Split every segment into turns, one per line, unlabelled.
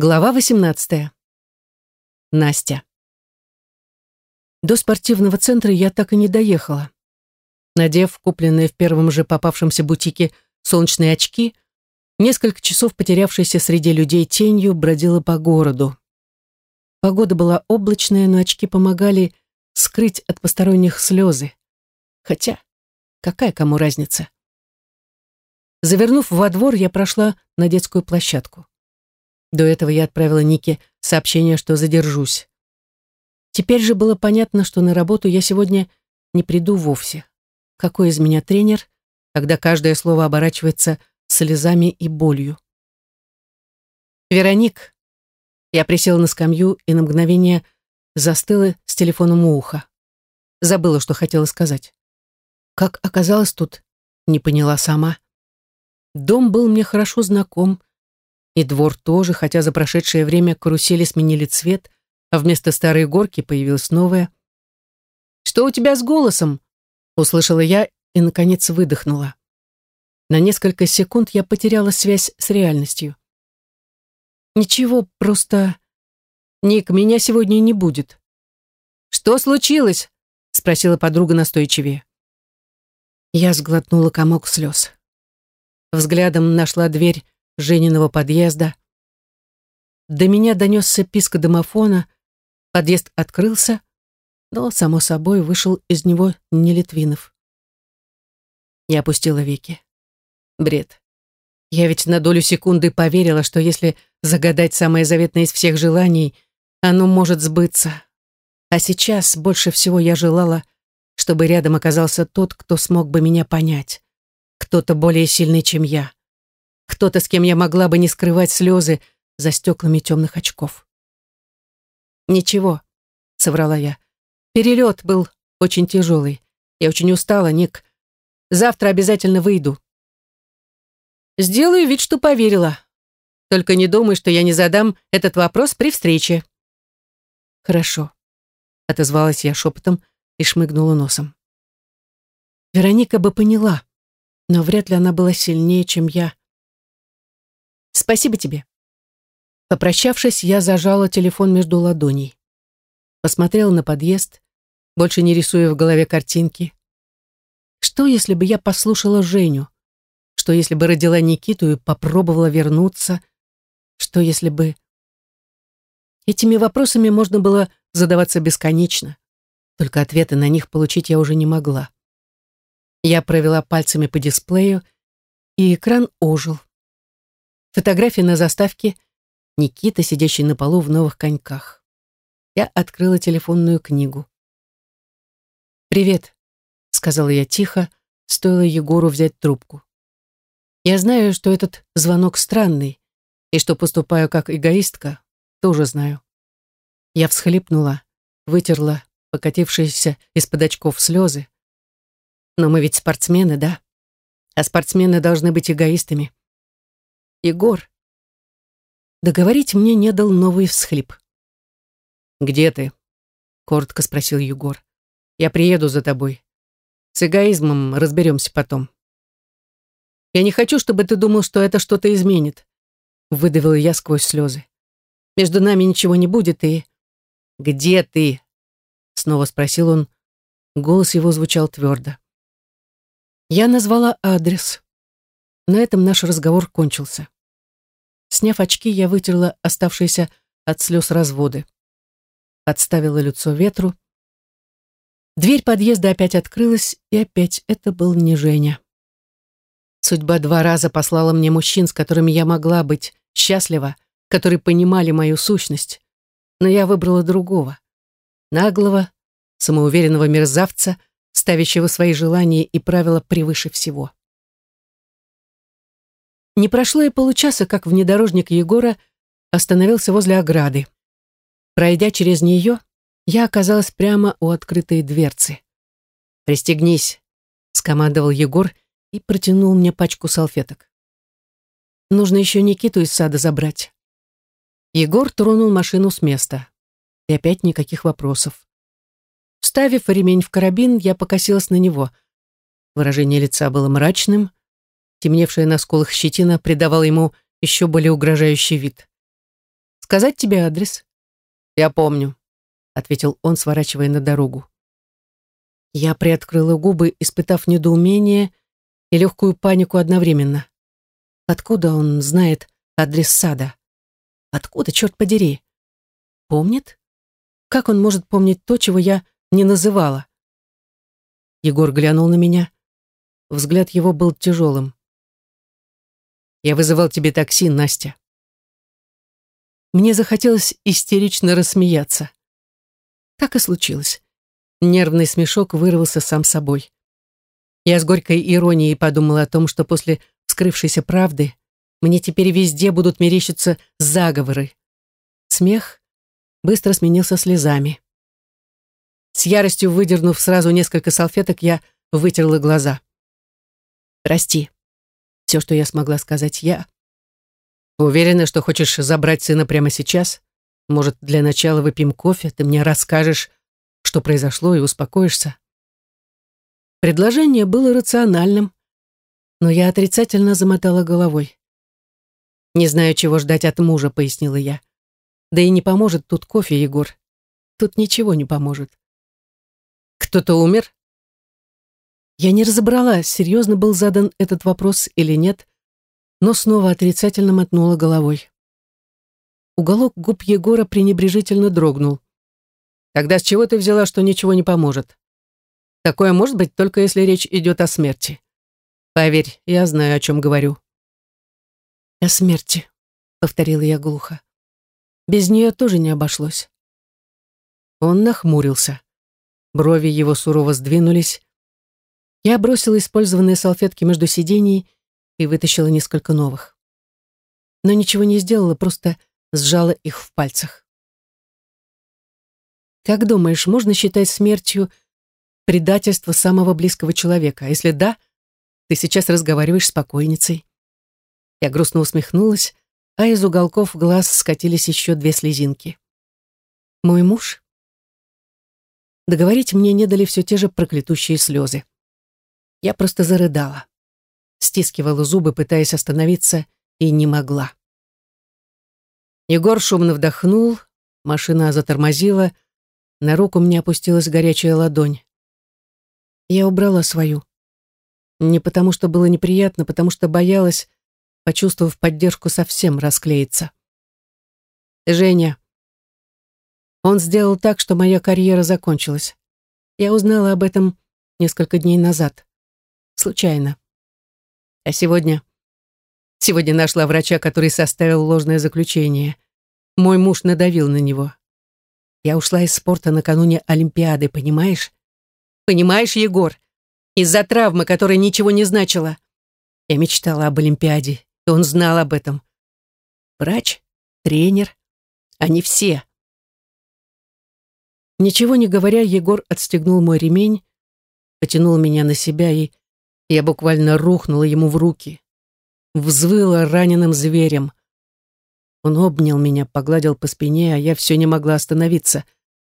Глава 18. Настя. До спортивного центра я так и не доехала. Надев купленные в первом же попавшемся бутике солнечные очки, несколько часов потерявшейся среди людей тенью бродила по городу. Погода была облачная, но очки помогали скрыть от посторонних слезы. Хотя, какая кому разница? Завернув во двор, я прошла на детскую площадку. До этого я отправила Нике сообщение, что задержусь. Теперь же было понятно, что на работу я сегодня не приду вовсе. Какой из меня тренер, когда каждое слово оборачивается слезами и болью? «Вероник!» Я присела на скамью и на мгновение застыла с телефоном у уха. Забыла, что хотела сказать. Как оказалось тут, не поняла сама. Дом был мне хорошо знаком, и двор тоже, хотя за прошедшее время карусели сменили цвет, а вместо старой горки появилась новая. «Что у тебя с голосом?» — услышала я и, наконец, выдохнула. На несколько секунд я потеряла связь с реальностью. «Ничего, просто...» «Ник, меня сегодня не будет». «Что случилось?» — спросила подруга настойчивее. Я сглотнула комок слез. Взглядом нашла дверь Жениного подъезда. До меня донесся писк домофона, подъезд открылся, но, само собой, вышел из него не Литвинов. Я опустила веки. Бред. Я ведь на долю секунды поверила, что если загадать самое заветное из всех желаний, оно может сбыться. А сейчас больше всего я желала, чтобы рядом оказался тот, кто смог бы меня понять. Кто-то более сильный, чем я кто-то, с кем я могла бы не скрывать слезы за стеклами темных очков. «Ничего», — соврала я. «Перелет был очень тяжелый. Я очень устала, Ник. Завтра обязательно выйду». «Сделаю вид, что поверила. Только не думай, что я не задам этот вопрос при встрече». «Хорошо», — отозвалась я шепотом и шмыгнула носом. Вероника бы поняла, но вряд ли она была сильнее, чем я. Спасибо тебе. Попрощавшись, я зажала телефон между ладоней. Посмотрела на подъезд, больше не рисуя в голове картинки. Что, если бы я послушала Женю? Что, если бы родила Никиту и попробовала вернуться? Что, если бы... Этими вопросами можно было задаваться бесконечно. Только ответы на них получить я уже не могла. Я провела пальцами по дисплею, и экран ожил. Фотография на заставке Никита, сидящий на полу в новых коньках. Я открыла телефонную книгу. «Привет», — сказала я тихо, стоило Егору взять трубку. «Я знаю, что этот звонок странный, и что поступаю как эгоистка, тоже знаю». Я всхлипнула, вытерла покатившиеся из-под очков слезы. «Но мы ведь спортсмены, да? А спортсмены должны быть эгоистами». Егор. Договорить мне не дал новый всхлип. «Где ты?» — коротко спросил Егор. «Я приеду за тобой. С эгоизмом разберемся потом». «Я не хочу, чтобы ты думал, что это что-то изменит», — выдавила я сквозь слезы. «Между нами ничего не будет, и...» «Где ты?» — снова спросил он. Голос его звучал твердо. Я назвала адрес. На этом наш разговор кончился. Сняв очки, я вытерла оставшиеся от слез разводы. Подставила лицо ветру. Дверь подъезда опять открылась, и опять это был не Женя. Судьба два раза послала мне мужчин, с которыми я могла быть счастлива, которые понимали мою сущность. Но я выбрала другого. Наглого, самоуверенного мерзавца, ставящего свои желания и правила превыше всего. Не прошло и получаса, как внедорожник Егора остановился возле ограды. Пройдя через нее, я оказалась прямо у открытой дверцы. «Пристегнись», — скомандовал Егор и протянул мне пачку салфеток. «Нужно еще Никиту из сада забрать». Егор тронул машину с места. И опять никаких вопросов. Вставив ремень в карабин, я покосилась на него. Выражение лица было мрачным, Темневшая на скулах щетина придавала ему еще более угрожающий вид. Сказать тебе адрес?»
«Я помню», — ответил он, сворачивая на дорогу. Я приоткрыла губы, испытав недоумение и легкую панику одновременно. Откуда он знает адрес сада? Откуда, черт подери? Помнит? Как он может помнить то, чего я не называла? Егор глянул на меня. Взгляд его был тяжелым. «Я вызывал тебе такси, Настя». Мне захотелось истерично рассмеяться. Так и случилось. Нервный смешок вырвался сам собой. Я с горькой иронией подумала о том, что после вскрывшейся правды мне теперь везде будут мерещиться заговоры. Смех быстро сменился слезами. С яростью выдернув сразу несколько салфеток, я вытерла глаза. «Прости». Все, что я смогла сказать я. «Уверена, что хочешь забрать сына прямо сейчас? Может, для начала выпьем кофе, ты мне расскажешь, что произошло, и успокоишься?» Предложение было рациональным, но я отрицательно замотала головой. «Не знаю, чего ждать от мужа», — пояснила я. «Да и не поможет тут кофе, Егор. Тут ничего не поможет». «Кто-то умер?» Я не разобрала, серьезно был задан этот вопрос или нет, но снова отрицательно мотнула головой. Уголок губ Егора пренебрежительно дрогнул. «Тогда с чего ты взяла, что ничего не поможет? Такое может быть только если речь идет о смерти. Поверь, я знаю, о чем говорю». «О смерти», — повторила я глухо. «Без нее тоже не обошлось». Он нахмурился. Брови его сурово сдвинулись, я бросила использованные салфетки между сидений и вытащила несколько новых. Но ничего не сделала, просто сжала их в пальцах. Как думаешь, можно считать смертью предательство самого близкого человека? А если да, ты сейчас разговариваешь с покойницей. Я грустно усмехнулась, а из уголков глаз скатились еще две слезинки. Мой муж? Договорить мне не дали все те же проклятущие слезы. Я просто зарыдала. Стискивала зубы, пытаясь остановиться, и не могла. Егор шумно вдохнул, машина затормозила, на руку мне опустилась горячая ладонь. Я убрала свою. Не потому, что было неприятно, потому что боялась, почувствовав поддержку, совсем расклеиться. «Женя». Он сделал так, что моя карьера закончилась. Я узнала об этом несколько дней назад. Случайно. А сегодня... Сегодня нашла врача, который составил ложное заключение. Мой муж надавил на него. Я ушла из спорта накануне Олимпиады, понимаешь? Понимаешь, Егор? Из-за травмы, которая ничего не значила. Я мечтала об Олимпиаде, и он знал об этом. Врач, тренер, они все. Ничего не говоря, Егор отстегнул мой ремень, потянул меня на себя и я буквально рухнула ему в руки. Взвыла раненым зверем. Он обнял меня, погладил по спине, а я все не могла остановиться.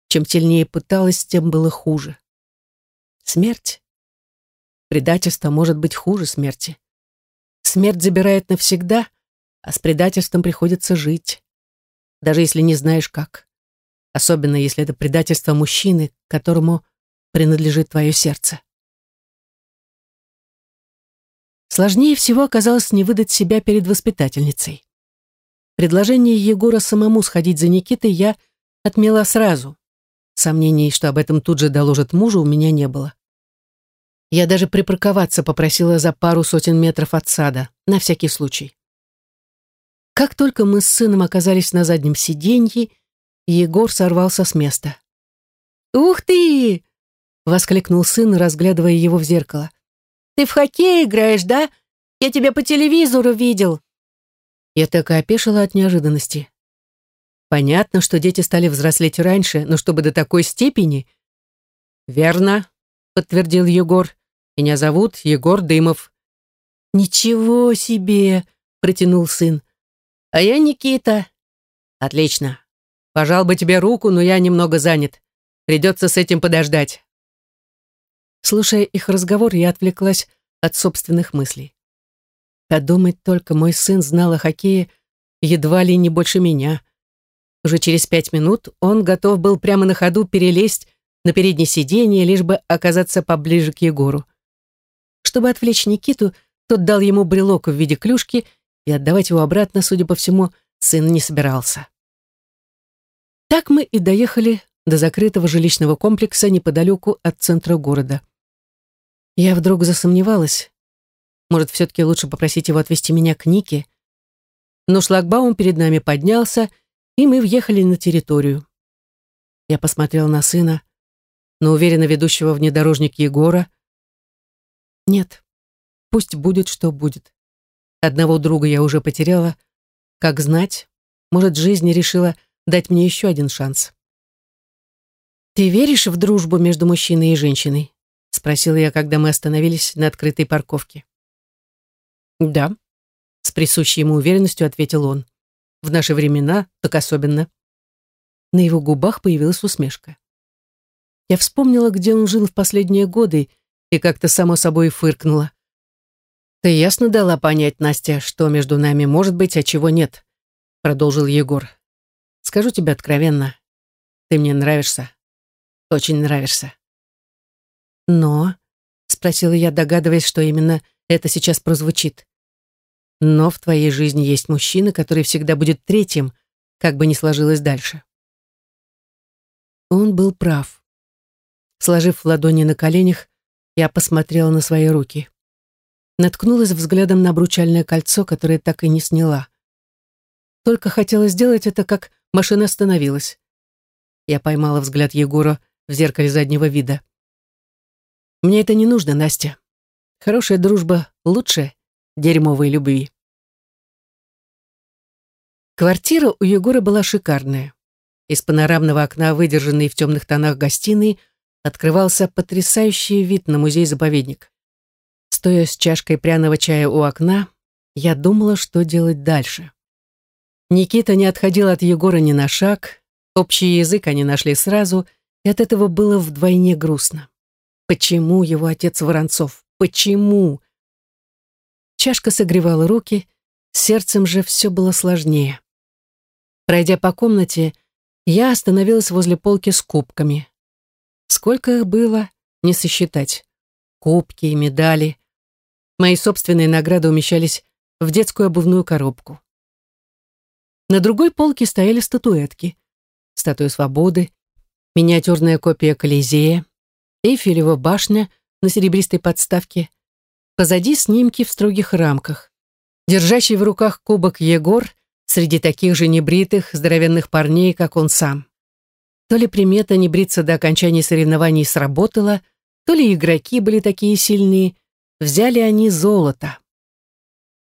Чем сильнее пыталась, тем было хуже. Смерть? Предательство может быть хуже смерти. Смерть забирает навсегда, а с предательством приходится жить. Даже если не знаешь как. Особенно если это предательство мужчины, которому принадлежит твое сердце. Сложнее всего оказалось не выдать себя перед воспитательницей. Предложение Егора самому сходить за Никитой я отмела сразу. Сомнений, что об этом тут же доложат мужу, у меня не было. Я даже припарковаться попросила за пару сотен метров от сада, на всякий случай. Как только мы с сыном оказались на заднем сиденье, Егор сорвался с места. «Ух ты!» — воскликнул сын, разглядывая его в зеркало. Ты в хоккей играешь, да? Я тебя по телевизору видел». Я так и опешила от неожиданности. Понятно, что дети стали взрослеть раньше, но чтобы до такой степени... «Верно», — подтвердил Егор. «Меня зовут Егор Дымов». «Ничего себе!» — протянул сын. «А я Никита». «Отлично. Пожал бы тебе руку, но я немного занят. Придется с этим подождать». Слушая их разговор, я отвлеклась от собственных мыслей. Подумать только, мой сын знал о хоккее едва ли не больше меня.
Уже через пять минут он готов был прямо на ходу перелезть на переднее сиденье, лишь бы оказаться поближе к Егору. Чтобы отвлечь Никиту, тот дал ему брелок в виде клюшки, и отдавать его обратно, судя по всему, сын не собирался. Так мы и доехали до закрытого жилищного комплекса неподалеку от центра города. Я вдруг засомневалась. Может, все-таки лучше попросить его отвезти меня к Нике? Но шлагбаум перед нами поднялся, и мы въехали на территорию. Я посмотрел на сына, на уверенно ведущего внедорожник Егора. Нет, пусть будет, что будет. Одного друга я уже потеряла. Как знать, может, жизнь решила дать мне еще один шанс. «Ты веришь в дружбу между мужчиной и женщиной?» — спросила я, когда мы остановились на открытой парковке. «Да», — с присущей ему уверенностью ответил он. «В наши времена так особенно». На его губах появилась усмешка. Я вспомнила, где он жил в последние годы, и как-то само собой фыркнула. «Ты ясно дала понять, Настя, что между нами может быть, а чего нет», — продолжил Егор. «Скажу тебе откровенно, ты мне нравишься. Очень нравишься». «Но?» — спросила я, догадываясь, что именно это сейчас прозвучит. «Но в твоей жизни есть мужчина, который всегда будет третьим, как бы ни сложилось дальше». Он был прав. Сложив ладони на коленях, я посмотрела на свои руки. Наткнулась взглядом на обручальное кольцо, которое так и не сняла. Только хотела сделать это, как машина остановилась. Я поймала взгляд Егора в зеркале заднего вида. «Мне это не нужно, Настя. Хорошая дружба лучше дерьмовой любви». Квартира у Егора была шикарная. Из панорамного окна, выдержанной в темных тонах гостиной, открывался потрясающий вид на музей-заповедник. Стоя с чашкой пряного чая у окна, я думала, что делать дальше. Никита не отходил от Егора ни на шаг, общий язык они нашли сразу — и от этого было вдвойне грустно. Почему его отец Воронцов? Почему? Чашка согревала руки, сердцем же все было сложнее. Пройдя по комнате, я остановилась возле полки с кубками. Сколько их было, не сосчитать. Кубки и медали. Мои собственные награды умещались в детскую обувную коробку. На другой полке стояли статуэтки. Статуя свободы, миниатюрная копия Колизея, Эйфелева башня на серебристой подставке, позади снимки в строгих рамках. Держащий в руках кубок Егор среди таких же небритых, здоровенных парней, как он сам. То ли примета не бриться до окончания соревнований сработала, то ли игроки были такие сильные, взяли они золото.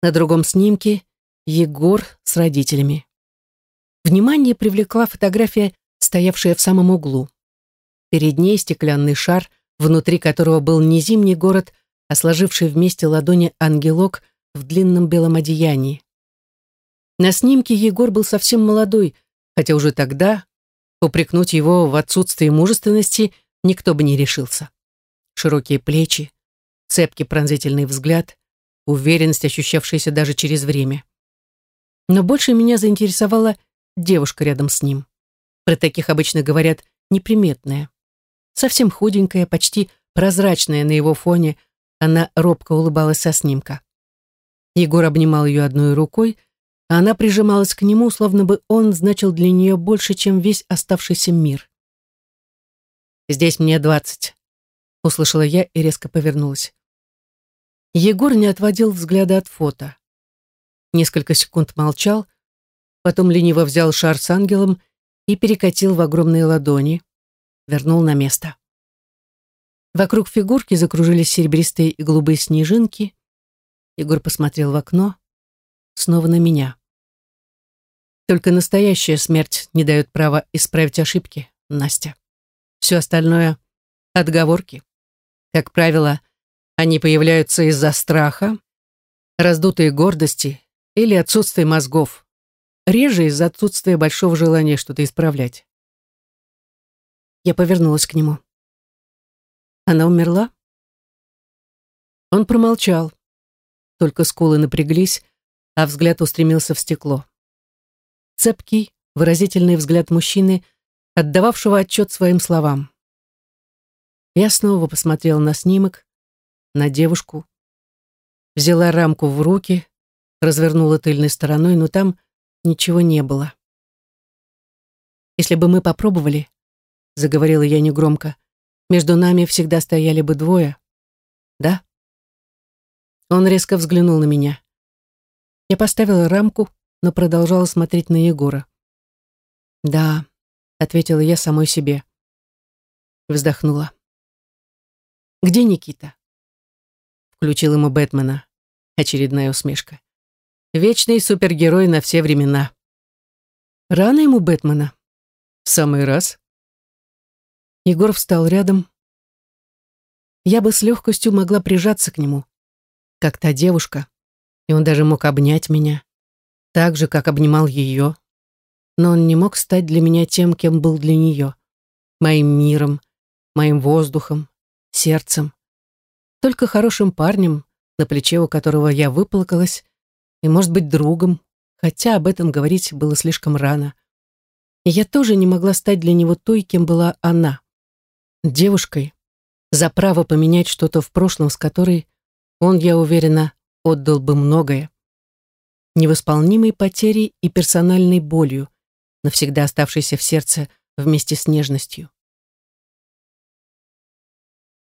На другом снимке Егор с родителями. Внимание привлекла фотография стоявшая в самом углу. Перед ней стеклянный шар, внутри которого был не зимний город, а сложивший вместе ладони ангелок в длинном белом одеянии. На снимке Егор был совсем молодой, хотя уже тогда упрекнуть его в отсутствии мужественности никто бы не решился. Широкие плечи, цепкий пронзительный взгляд, уверенность, ощущавшаяся даже через время. Но больше меня заинтересовала девушка рядом с ним. Про таких обычно говорят неприметная. Совсем худенькая, почти прозрачная на его фоне, она робко улыбалась со снимка. Егор обнимал ее одной рукой, а она прижималась к нему, словно бы он значил для нее больше, чем весь оставшийся мир. «Здесь мне двадцать», — услышала я и резко повернулась. Егор не отводил взгляда от фото. Несколько секунд молчал, потом лениво взял шар с ангелом и перекатил в огромные ладони, вернул на место. Вокруг фигурки закружились серебристые и голубые снежинки. Егор посмотрел в окно, снова на меня. Только настоящая смерть не дает права исправить ошибки, Настя. Все остальное — отговорки. Как правило, они появляются из-за страха, раздутой гордости или отсутствия мозгов, реже из-за отсутствия большого желания что-то исправлять. Я повернулась к нему. Она умерла? Он промолчал. Только скулы напряглись, а взгляд устремился в стекло. Цепкий, выразительный взгляд мужчины, отдававшего отчет своим словам. Я снова посмотрела на снимок, на девушку, взяла рамку в руки, развернула тыльной стороной, но там ничего не было. Если бы мы попробовали, заговорила я негромко, между нами всегда стояли бы двое. Да? Он резко взглянул на меня. Я поставила рамку, но продолжала смотреть на Егора. «Да», — ответила я самой себе. Вздохнула. «Где Никита?» Включил ему Бэтмена. Очередная усмешка. «Вечный супергерой на все времена». «Рано ему Бэтмена?» «В самый раз». Егор встал рядом. Я бы с легкостью могла прижаться к нему, как та девушка, и он даже мог обнять меня, так же, как обнимал ее. Но он не мог стать для меня тем, кем был для нее, моим миром, моим воздухом, сердцем, только хорошим парнем, на плече у которого я выплакалась, и, может быть, другом, хотя об этом говорить было слишком рано. И я тоже не могла стать для него той, кем была она. Девушкой, за право поменять что-то в прошлом, с которой он, я уверена, отдал бы многое. Невосполнимой потерей и персональной болью, навсегда оставшейся в сердце вместе с нежностью.